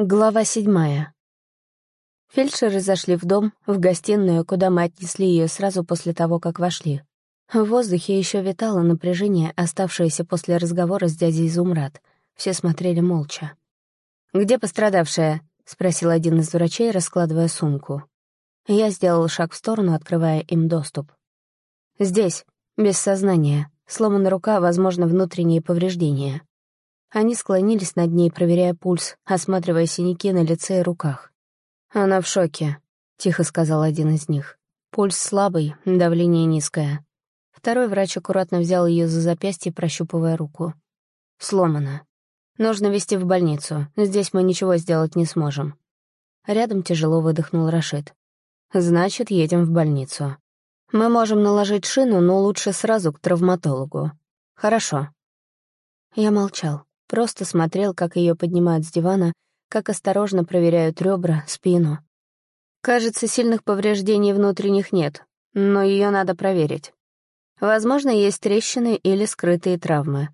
Глава седьмая. Фельдшеры зашли в дом, в гостиную, куда мы отнесли ее сразу после того, как вошли. В воздухе еще витало напряжение, оставшееся после разговора с дядей Зумрад. Все смотрели молча. «Где пострадавшая?» — спросил один из врачей, раскладывая сумку. Я сделал шаг в сторону, открывая им доступ. «Здесь, без сознания. Сломана рука, возможно, внутренние повреждения. Они склонились над ней, проверяя пульс, осматривая синяки на лице и руках. «Она в шоке», — тихо сказал один из них. «Пульс слабый, давление низкое». Второй врач аккуратно взял ее за запястье, прощупывая руку. «Сломано. Нужно везти в больницу. Здесь мы ничего сделать не сможем». Рядом тяжело выдохнул Рашид. «Значит, едем в больницу. Мы можем наложить шину, но лучше сразу к травматологу. Хорошо». Я молчал. Просто смотрел, как ее поднимают с дивана, как осторожно проверяют ребра, спину. Кажется, сильных повреждений внутренних нет, но ее надо проверить. Возможно, есть трещины или скрытые травмы.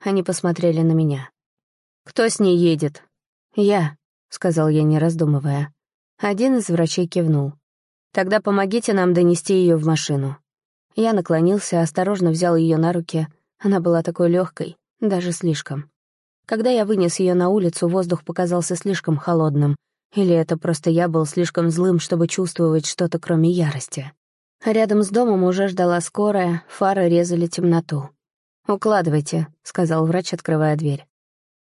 Они посмотрели на меня. «Кто с ней едет?» «Я», — сказал я, не раздумывая. Один из врачей кивнул. «Тогда помогите нам донести ее в машину». Я наклонился, осторожно взял ее на руки. Она была такой легкой, даже слишком. Когда я вынес ее на улицу, воздух показался слишком холодным. Или это просто я был слишком злым, чтобы чувствовать что-то, кроме ярости. Рядом с домом уже ждала скорая, фары резали темноту. «Укладывайте», — сказал врач, открывая дверь.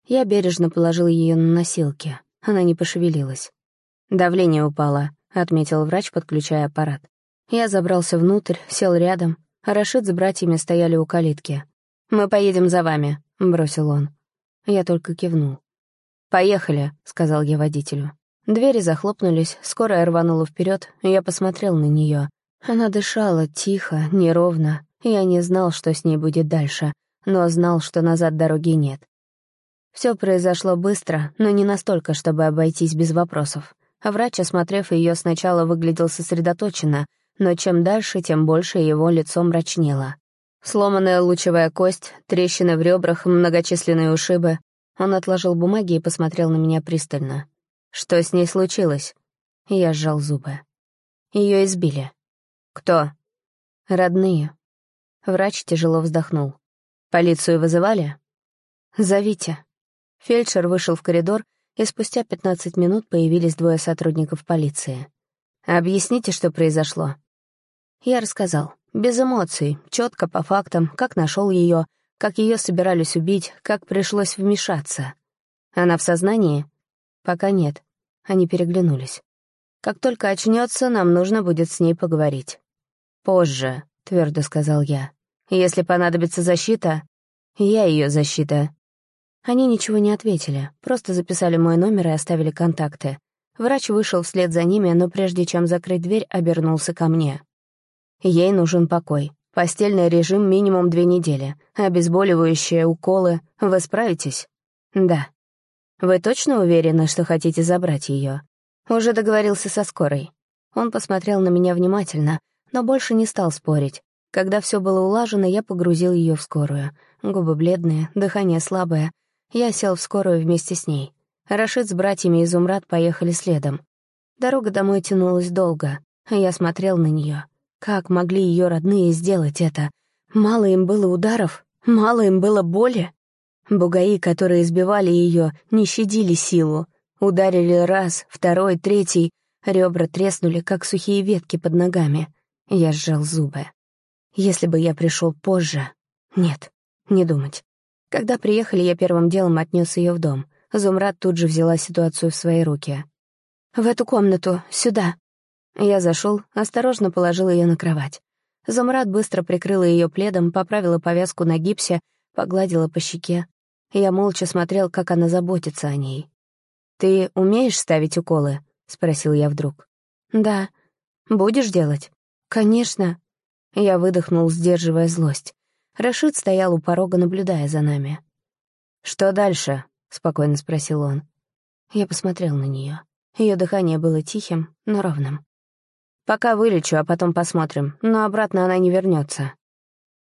Я бережно положил ее на носилки. Она не пошевелилась. «Давление упало», — отметил врач, подключая аппарат. Я забрался внутрь, сел рядом, а Рашид с братьями стояли у калитки. «Мы поедем за вами», — бросил он. Я только кивнул. «Поехали», — сказал я водителю. Двери захлопнулись, скорая рванула вперед, я посмотрел на нее. Она дышала тихо, неровно. Я не знал, что с ней будет дальше, но знал, что назад дороги нет. Все произошло быстро, но не настолько, чтобы обойтись без вопросов. Врач, осмотрев ее, сначала выглядел сосредоточенно, но чем дальше, тем больше его лицо мрачнело. Сломанная лучевая кость, трещины в ребрах, многочисленные ушибы. Он отложил бумаги и посмотрел на меня пристально. «Что с ней случилось?» Я сжал зубы. Ее избили. «Кто?» «Родные». Врач тяжело вздохнул. «Полицию вызывали?» «Зовите». Фельдшер вышел в коридор, и спустя пятнадцать минут появились двое сотрудников полиции. «Объясните, что произошло». Я рассказал. Без эмоций, четко по фактам, как нашел ее, как ее собирались убить, как пришлось вмешаться. Она в сознании? Пока нет. Они переглянулись. Как только очнется, нам нужно будет с ней поговорить. Позже, твердо сказал я. Если понадобится защита, я ее защита. Они ничего не ответили, просто записали мой номер и оставили контакты. Врач вышел вслед за ними, но прежде чем закрыть дверь, обернулся ко мне. Ей нужен покой. Постельный режим минимум две недели. Обезболивающие, уколы. Вы справитесь? Да. Вы точно уверены, что хотите забрать ее? Уже договорился со скорой. Он посмотрел на меня внимательно, но больше не стал спорить. Когда все было улажено, я погрузил ее в скорую. Губы бледные, дыхание слабое. Я сел в скорую вместе с ней. Рашид с братьями из Умрат поехали следом. Дорога домой тянулась долго, я смотрел на нее. Как могли ее родные сделать это? Мало им было ударов? Мало им было боли? Бугаи, которые избивали ее, не щадили силу. Ударили раз, второй, третий. Ребра треснули, как сухие ветки под ногами. Я сжал зубы. Если бы я пришел позже... Нет, не думать. Когда приехали, я первым делом отнес ее в дом. Зумрад тут же взяла ситуацию в свои руки. «В эту комнату, сюда», я зашел, осторожно положил ее на кровать. Замрад быстро прикрыла ее пледом, поправила повязку на гипсе, погладила по щеке. Я молча смотрел, как она заботится о ней. «Ты умеешь ставить уколы?» — спросил я вдруг. «Да. Будешь делать?» «Конечно». Я выдохнул, сдерживая злость. Рашид стоял у порога, наблюдая за нами. «Что дальше?» — спокойно спросил он. Я посмотрел на нее. Ее дыхание было тихим, но ровным. Пока вылечу, а потом посмотрим, но обратно она не вернется.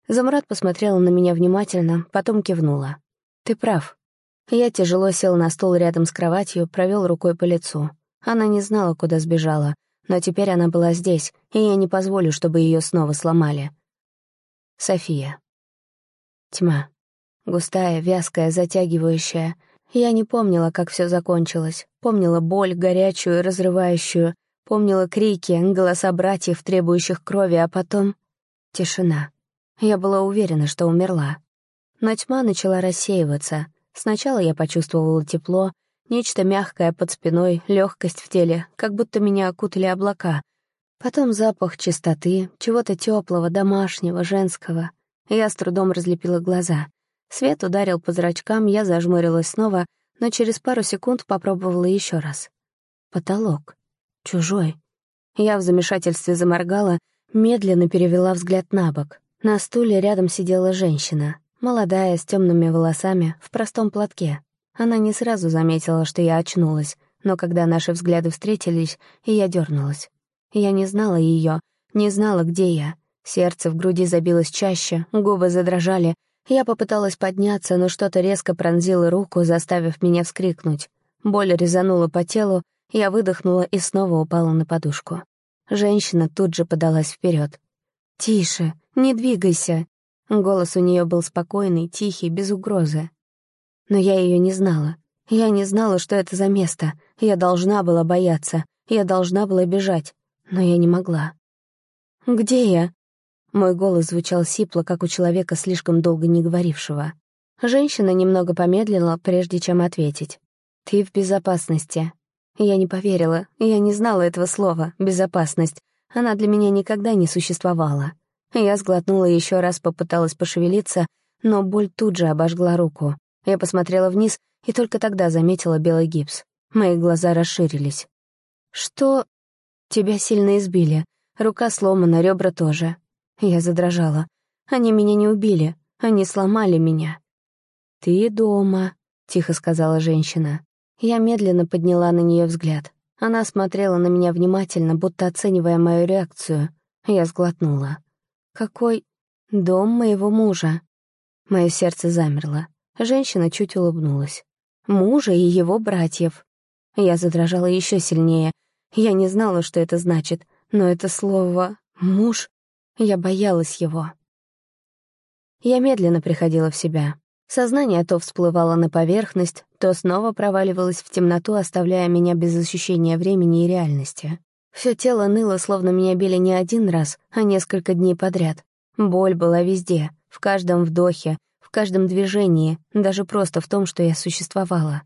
Замрат посмотрела на меня внимательно, потом кивнула. «Ты прав. Я тяжело сел на стул рядом с кроватью, провел рукой по лицу. Она не знала, куда сбежала, но теперь она была здесь, и я не позволю, чтобы ее снова сломали. София. Тьма. Густая, вязкая, затягивающая. Я не помнила, как все закончилось. Помнила боль, горячую, разрывающую. Помнила крики, голоса братьев, требующих крови, а потом... Тишина. Я была уверена, что умерла. Но тьма начала рассеиваться. Сначала я почувствовала тепло, нечто мягкое под спиной, легкость в теле, как будто меня окутали облака. Потом запах чистоты, чего-то теплого, домашнего, женского. Я с трудом разлепила глаза. Свет ударил по зрачкам, я зажмурилась снова, но через пару секунд попробовала еще раз. Потолок. Чужой. Я в замешательстве заморгала, медленно перевела взгляд на бок. На стуле рядом сидела женщина, молодая, с темными волосами, в простом платке. Она не сразу заметила, что я очнулась, но когда наши взгляды встретились, я дернулась. Я не знала ее, не знала, где я. Сердце в груди забилось чаще, губы задрожали. Я попыталась подняться, но что-то резко пронзило руку, заставив меня вскрикнуть. Боль резанула по телу, я выдохнула и снова упала на подушку. Женщина тут же подалась вперед. «Тише, не двигайся!» Голос у нее был спокойный, тихий, без угрозы. Но я ее не знала. Я не знала, что это за место. Я должна была бояться. Я должна была бежать. Но я не могла. «Где я?» Мой голос звучал сипло, как у человека, слишком долго не говорившего. Женщина немного помедлила, прежде чем ответить. «Ты в безопасности». Я не поверила, я не знала этого слова «безопасность». Она для меня никогда не существовала. Я сглотнула еще раз, попыталась пошевелиться, но боль тут же обожгла руку. Я посмотрела вниз и только тогда заметила белый гипс. Мои глаза расширились. «Что?» «Тебя сильно избили. Рука сломана, ребра тоже». Я задрожала. «Они меня не убили. Они сломали меня». «Ты дома», — тихо сказала женщина. Я медленно подняла на нее взгляд. Она смотрела на меня внимательно, будто оценивая мою реакцию. Я сглотнула. «Какой дом моего мужа?» Мое сердце замерло. Женщина чуть улыбнулась. «Мужа и его братьев». Я задрожала еще сильнее. Я не знала, что это значит, но это слово «муж» я боялась его. Я медленно приходила в себя. Сознание то всплывало на поверхность, то снова проваливалось в темноту, оставляя меня без ощущения времени и реальности. Все тело ныло, словно меня били не один раз, а несколько дней подряд. Боль была везде, в каждом вдохе, в каждом движении, даже просто в том, что я существовала.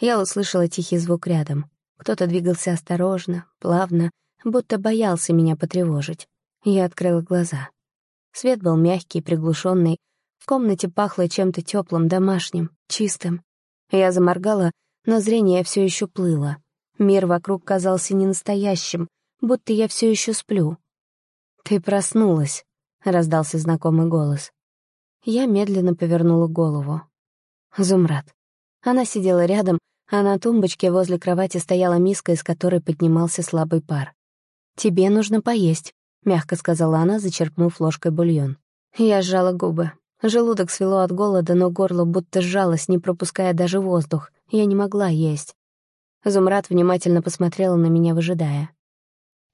Я услышала тихий звук рядом. Кто-то двигался осторожно, плавно, будто боялся меня потревожить. Я открыла глаза. Свет был мягкий, приглушенный, в комнате пахло чем-то теплым, домашним, чистым. Я заморгала, но зрение все еще плыло. Мир вокруг казался ненастоящим, будто я все еще сплю. «Ты проснулась», — раздался знакомый голос. Я медленно повернула голову. Зумрад. Она сидела рядом, а на тумбочке возле кровати стояла миска, из которой поднимался слабый пар. «Тебе нужно поесть», — мягко сказала она, зачерпнув ложкой бульон. Я сжала губы. Желудок свело от голода, но горло будто сжалось, не пропуская даже воздух. Я не могла есть. Зумрад внимательно посмотрела на меня, выжидая.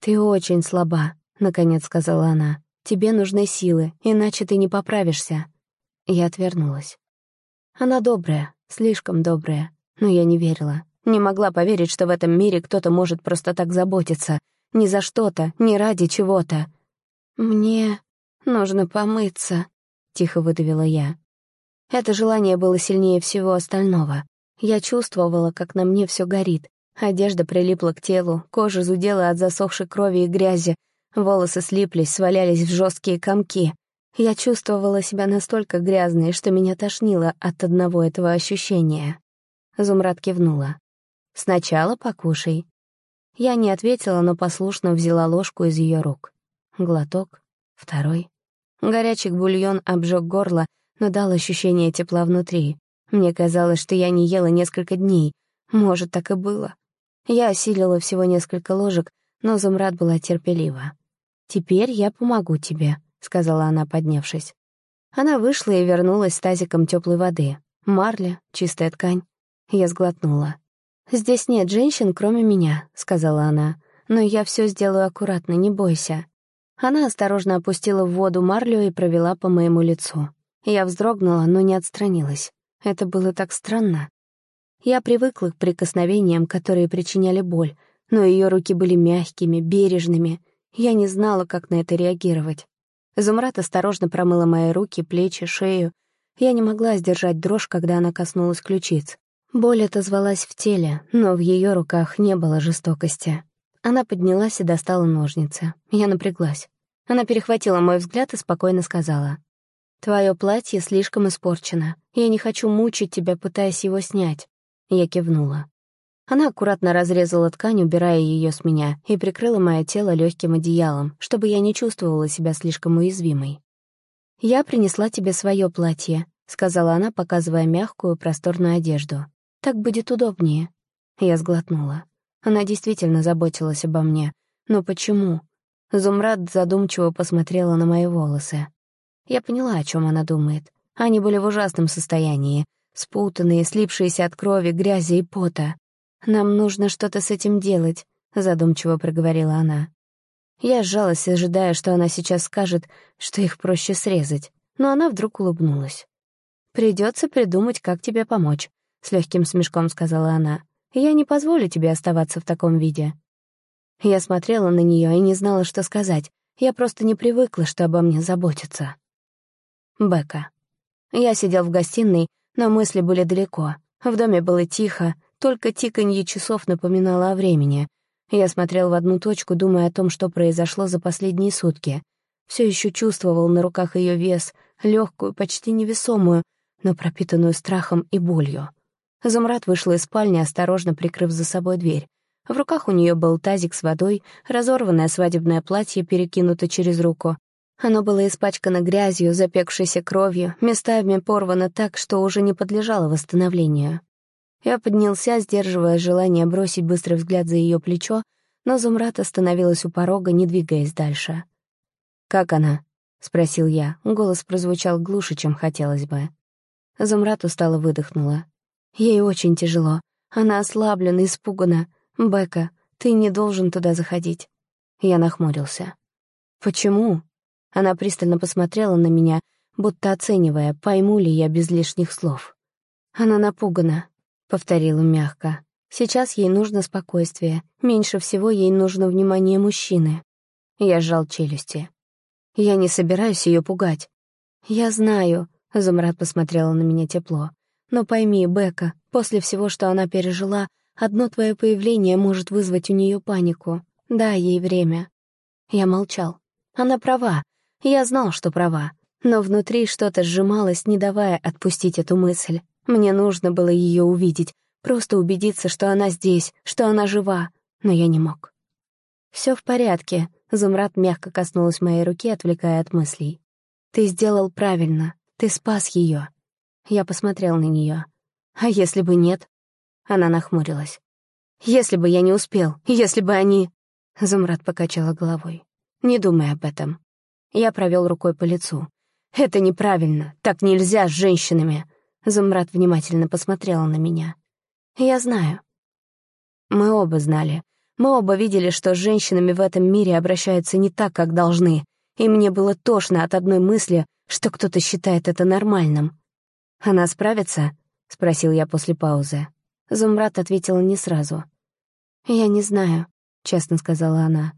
«Ты очень слаба», — наконец сказала она. «Тебе нужны силы, иначе ты не поправишься». Я отвернулась. Она добрая, слишком добрая, но я не верила. Не могла поверить, что в этом мире кто-то может просто так заботиться. Ни за что-то, ни ради чего-то. «Мне нужно помыться», — тихо выдавила я. Это желание было сильнее всего остального. Я чувствовала, как на мне все горит. Одежда прилипла к телу, кожа зудела от засохшей крови и грязи, волосы слиплись, свалялись в жесткие комки. Я чувствовала себя настолько грязной, что меня тошнило от одного этого ощущения. Зумрад кивнула. «Сначала покушай». Я не ответила, но послушно взяла ложку из ее рук. Глоток, второй. Горячий бульон обжег горло, но дал ощущение тепла внутри. Мне казалось, что я не ела несколько дней. Может, так и было. Я осилила всего несколько ложек, но Зумрад была терпелива. «Теперь я помогу тебе», — сказала она, поднявшись. Она вышла и вернулась с тазиком теплой воды. Марля, чистая ткань. Я сглотнула. «Здесь нет женщин, кроме меня», — сказала она. «Но я все сделаю аккуратно, не бойся». Она осторожно опустила в воду марлю и провела по моему лицу. Я вздрогнула, но не отстранилась. Это было так странно. Я привыкла к прикосновениям, которые причиняли боль, но ее руки были мягкими, бережными. Я не знала, как на это реагировать. Зумрат осторожно промыла мои руки, плечи, шею. Я не могла сдержать дрожь, когда она коснулась ключиц. Боль отозвалась в теле, но в ее руках не было жестокости. Она поднялась и достала ножницы. Я напряглась. Она перехватила мой взгляд и спокойно сказала. «Твое платье слишком испорчено. Я не хочу мучить тебя, пытаясь его снять. Я кивнула. Она аккуратно разрезала ткань, убирая ее с меня, и прикрыла мое тело легким одеялом, чтобы я не чувствовала себя слишком уязвимой. «Я принесла тебе свое платье», — сказала она, показывая мягкую, просторную одежду. «Так будет удобнее». Я сглотнула. Она действительно заботилась обо мне. Но почему? Зумрад задумчиво посмотрела на мои волосы. Я поняла, о чем она думает. Они были в ужасном состоянии, спутанные, слипшиеся от крови, грязи и пота. «Нам нужно что-то с этим делать», — задумчиво проговорила она. Я сжалась, ожидая, что она сейчас скажет, что их проще срезать, но она вдруг улыбнулась. «Придется придумать, как тебе помочь», — с легким смешком сказала она. «Я не позволю тебе оставаться в таком виде». Я смотрела на нее и не знала, что сказать. Я просто не привыкла, что обо мне заботятся. Бека. Я сидел в гостиной, но мысли были далеко. В доме было тихо, только тиканье часов напоминало о времени. Я смотрел в одну точку, думая о том, что произошло за последние сутки. Все еще чувствовал на руках ее вес, легкую, почти невесомую, но пропитанную страхом и болью. Замрат вышла из спальни, осторожно прикрыв за собой дверь. В руках у нее был тазик с водой, разорванное свадебное платье перекинуто через руку, оно было испачкано грязью, запекшейся кровью, местами порвано так, что уже не подлежало восстановлению. Я поднялся, сдерживая желание бросить быстрый взгляд за ее плечо, но Зумрат остановилась у порога, не двигаясь дальше. «Как она?» — спросил я. Голос прозвучал глуше, чем хотелось бы. Зумрат устало выдохнула. «Ей очень тяжело. Она ослаблена, испугана. Бека, ты не должен туда заходить». Я нахмурился. «Почему?» Она пристально посмотрела на меня, будто оценивая, пойму ли я без лишних слов. «Она напугана», — повторила мягко. «Сейчас ей нужно спокойствие. Меньше всего ей нужно внимание мужчины». Я сжал челюсти. «Я не собираюсь ее пугать». «Я знаю», — Замрат посмотрела на меня тепло. «Но пойми, Бека, после всего, что она пережила, одно твое появление может вызвать у нее панику. Дай ей время». Я молчал. Она права. Я знал, что права, но внутри что-то сжималось, не давая отпустить эту мысль. Мне нужно было ее увидеть, просто убедиться, что она здесь, что она жива, но я не мог. Все в порядке», — Зумрад мягко коснулась моей руки, отвлекая от мыслей. «Ты сделал правильно, ты спас ее. Я посмотрел на нее. «А если бы нет?» Она нахмурилась. «Если бы я не успел, если бы они...» Зумрад покачала головой. «Не думай об этом. Я провел рукой по лицу. «Это неправильно. Так нельзя с женщинами». Замрат внимательно посмотрела на меня. «Я знаю». Мы оба знали. Мы оба видели, что с женщинами в этом мире обращаются не так, как должны. И мне было тошно от одной мысли, что кто-то считает это нормальным. «Она справится?» — спросил я после паузы. Замрат ответила не сразу. «Я не знаю», — честно сказала она.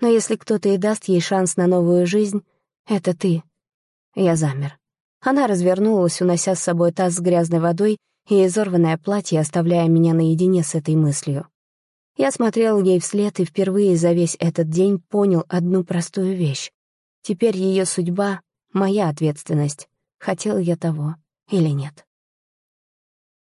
Но если кто-то и даст ей шанс на новую жизнь, это ты. Я замер. Она развернулась, унося с собой таз с грязной водой и изорванное платье, оставляя меня наедине с этой мыслью. Я смотрел ей вслед и впервые за весь этот день понял одну простую вещь. Теперь ее судьба — моя ответственность, хотел я того или нет.